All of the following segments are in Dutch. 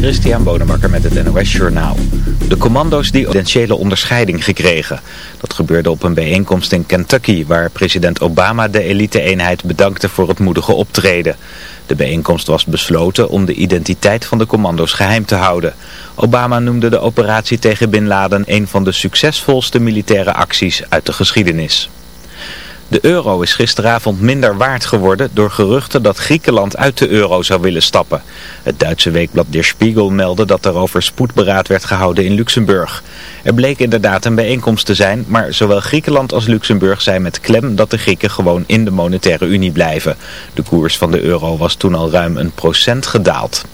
Christian Bonenbakker met het NOS Journaal. De commando's die potentiële onderscheiding gekregen. Dat gebeurde op een bijeenkomst in Kentucky waar president Obama de elite-eenheid bedankte voor het moedige optreden. De bijeenkomst was besloten om de identiteit van de commando's geheim te houden. Obama noemde de operatie tegen Bin Laden een van de succesvolste militaire acties uit de geschiedenis. De euro is gisteravond minder waard geworden door geruchten dat Griekenland uit de euro zou willen stappen. Het Duitse weekblad Der Spiegel meldde dat er over spoedberaad werd gehouden in Luxemburg. Er bleek inderdaad een bijeenkomst te zijn, maar zowel Griekenland als Luxemburg zei met klem dat de Grieken gewoon in de monetaire unie blijven. De koers van de euro was toen al ruim een procent gedaald.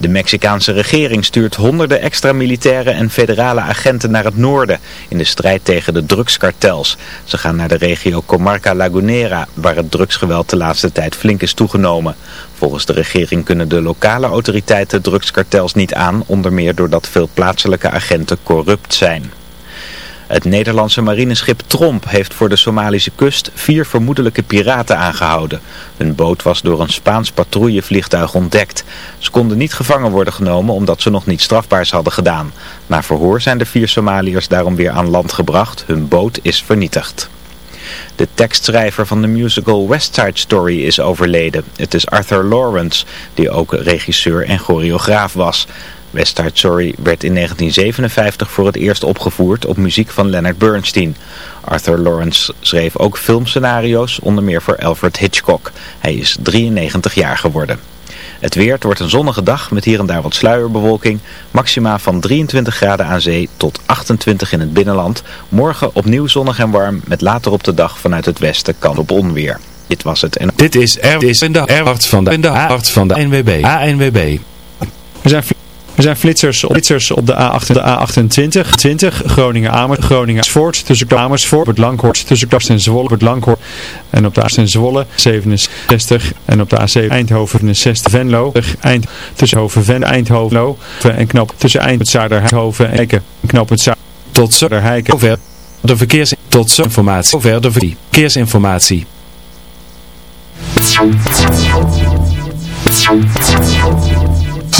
De Mexicaanse regering stuurt honderden extra militairen en federale agenten naar het noorden in de strijd tegen de drugskartels. Ze gaan naar de regio Comarca Lagunera, waar het drugsgeweld de laatste tijd flink is toegenomen. Volgens de regering kunnen de lokale autoriteiten drugskartels niet aan, onder meer doordat veel plaatselijke agenten corrupt zijn. Het Nederlandse marineschip Tromp heeft voor de Somalische kust vier vermoedelijke piraten aangehouden. Hun boot was door een Spaans patrouillevliegtuig ontdekt. Ze konden niet gevangen worden genomen omdat ze nog niet strafbaars hadden gedaan. Na verhoor zijn de vier Somaliërs daarom weer aan land gebracht. Hun boot is vernietigd. De tekstschrijver van de musical West Side Story is overleden. Het is Arthur Lawrence, die ook regisseur en choreograaf was. West Side Story werd in 1957 voor het eerst opgevoerd op muziek van Leonard Bernstein. Arthur Lawrence schreef ook filmscenario's, onder meer voor Alfred Hitchcock. Hij is 93 jaar geworden. Het weer, het wordt een zonnige dag met hier en daar wat sluierbewolking. Maxima van 23 graden aan zee tot 28 in het binnenland. Morgen opnieuw zonnig en warm met later op de dag vanuit het westen kant op onweer. Dit was het. En... Dit is er is in de hart van de, in de hart van de ANWB. ANWB. We zijn er zijn flitsers op, flitsers op de, A8, de A28, 20, Groningen Amersfoort, Groningen Amersfoort, tussen Amersfoort, het Langhorst, tussen Klast en Zwolle, het Langhorst en op de A6 Zwolle 67 en op de A7 Eindhoven 60 Venlo, Eind, tussen Hoven Ven, Eindhoven en knop tussen Eindhoven, Zuiderhoven en Eiken, knop het Zuid tot Zuiderheiken, over de verkeers tot informatie, over de verkeersinformatie.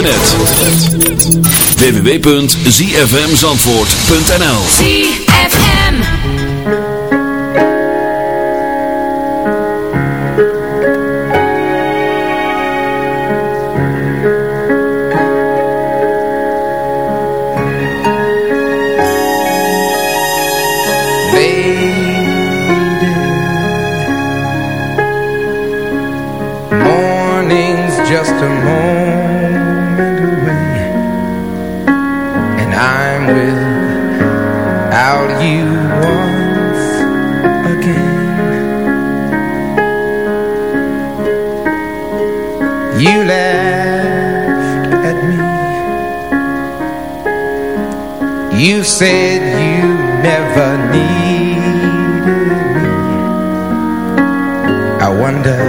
internet. www.zfmzandvoort.nl ZFM. Morning's just a without you once again. You laughed at me. You said you never needed me. I wonder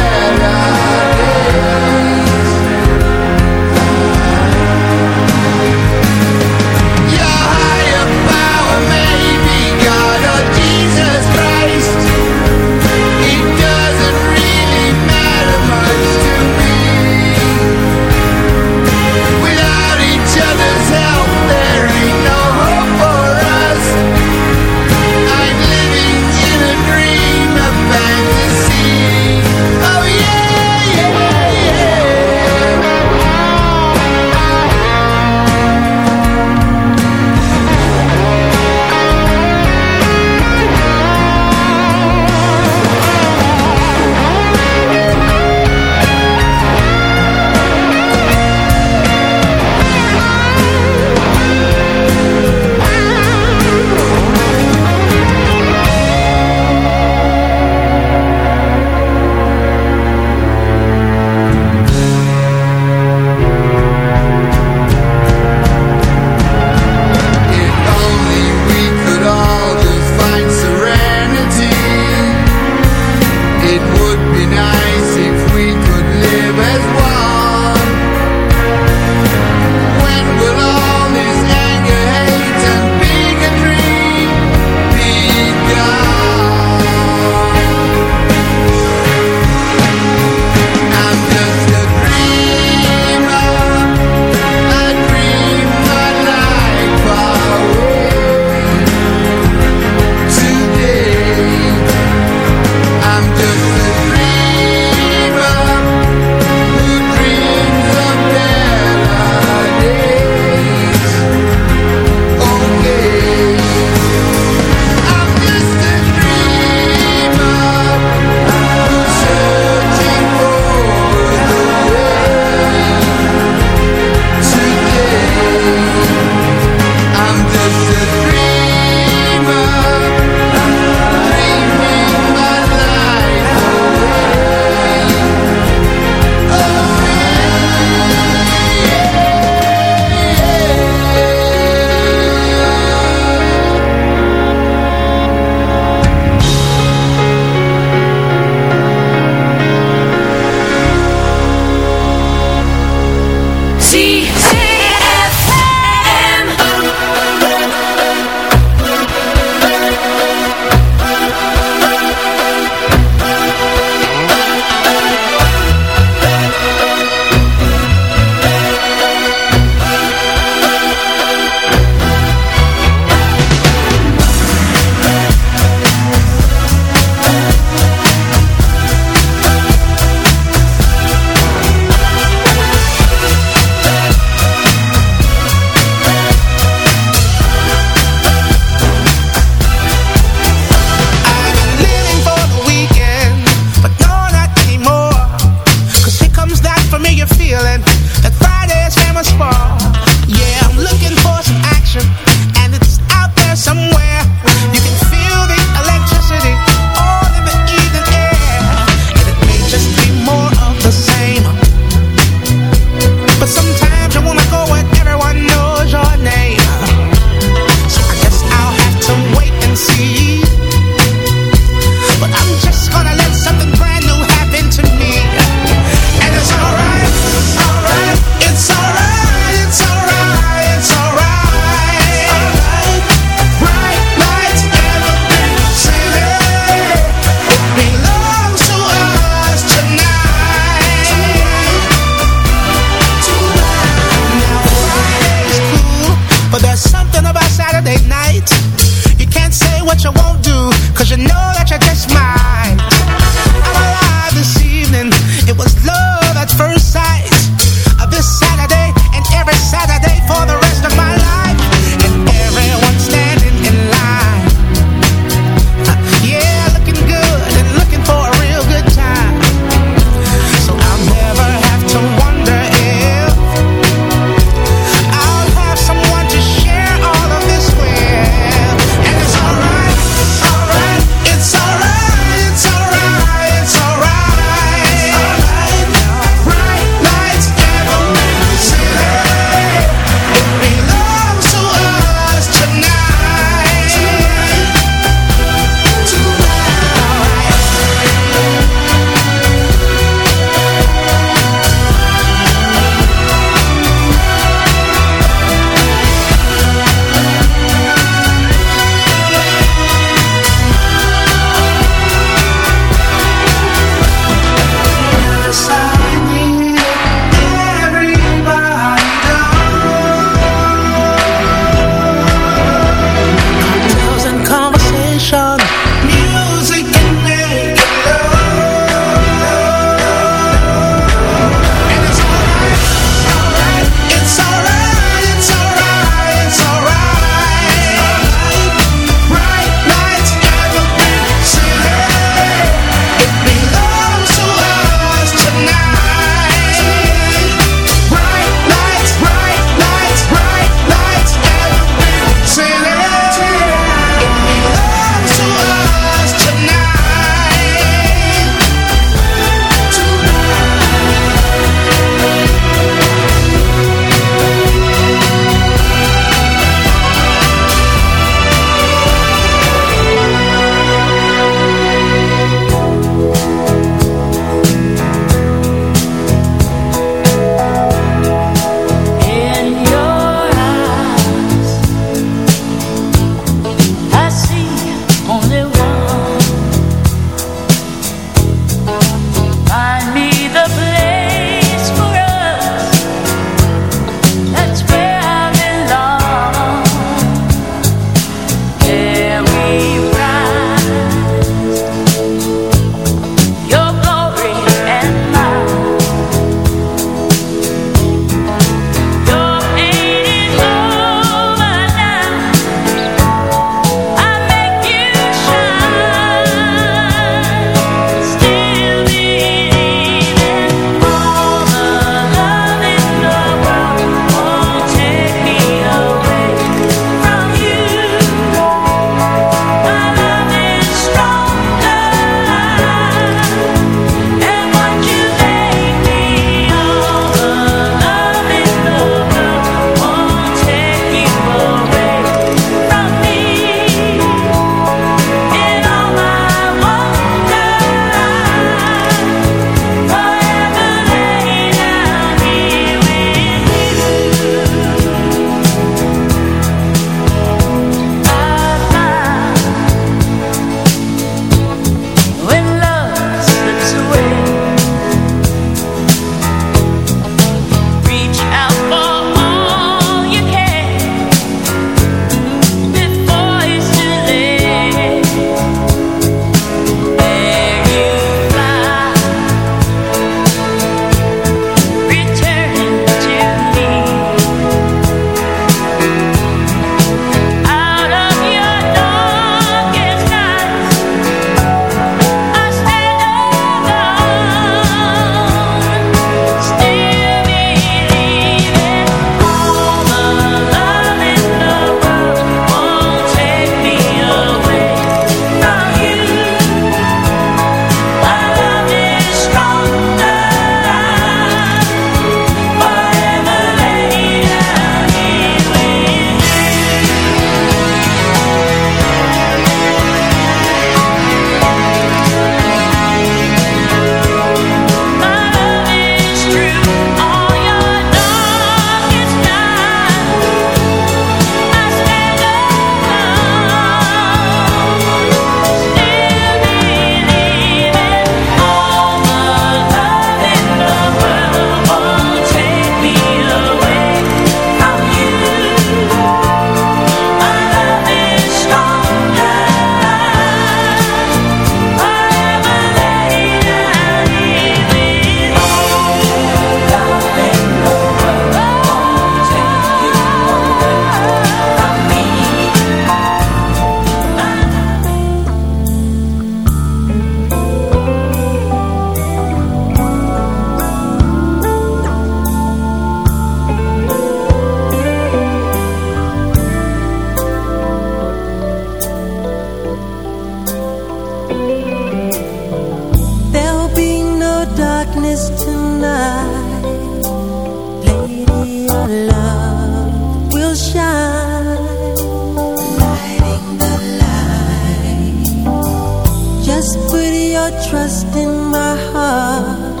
trust in my heart.